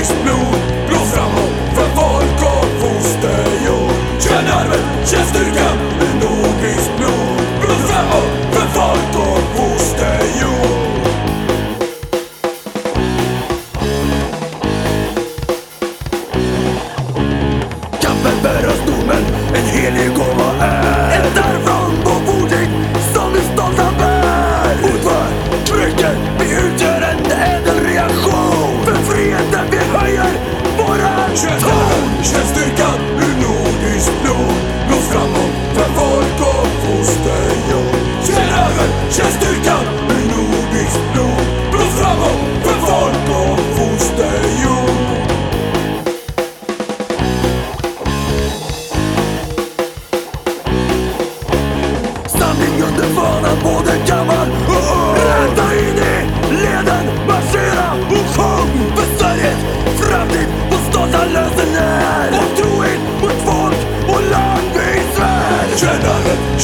Tyst blod, blås framåt för folk och fosterjord Känn arvet, känn styrkan i nordiskt blod Blås framåt för folk och fosterjord Kampen bär för östdomen en helig gåva är. Ett arv från Känn styrkan ur nordiskt blod Blås framåt för folk och fosterjord. Känn över, känn styrkan ur nordiskt blod Blås framåt för folk och fosterjord. Samling under fanan, både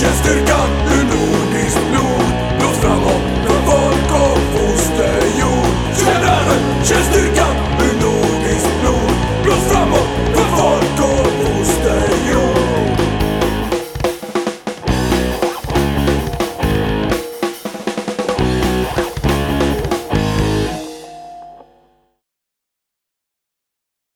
Çöz Türkan, ünlü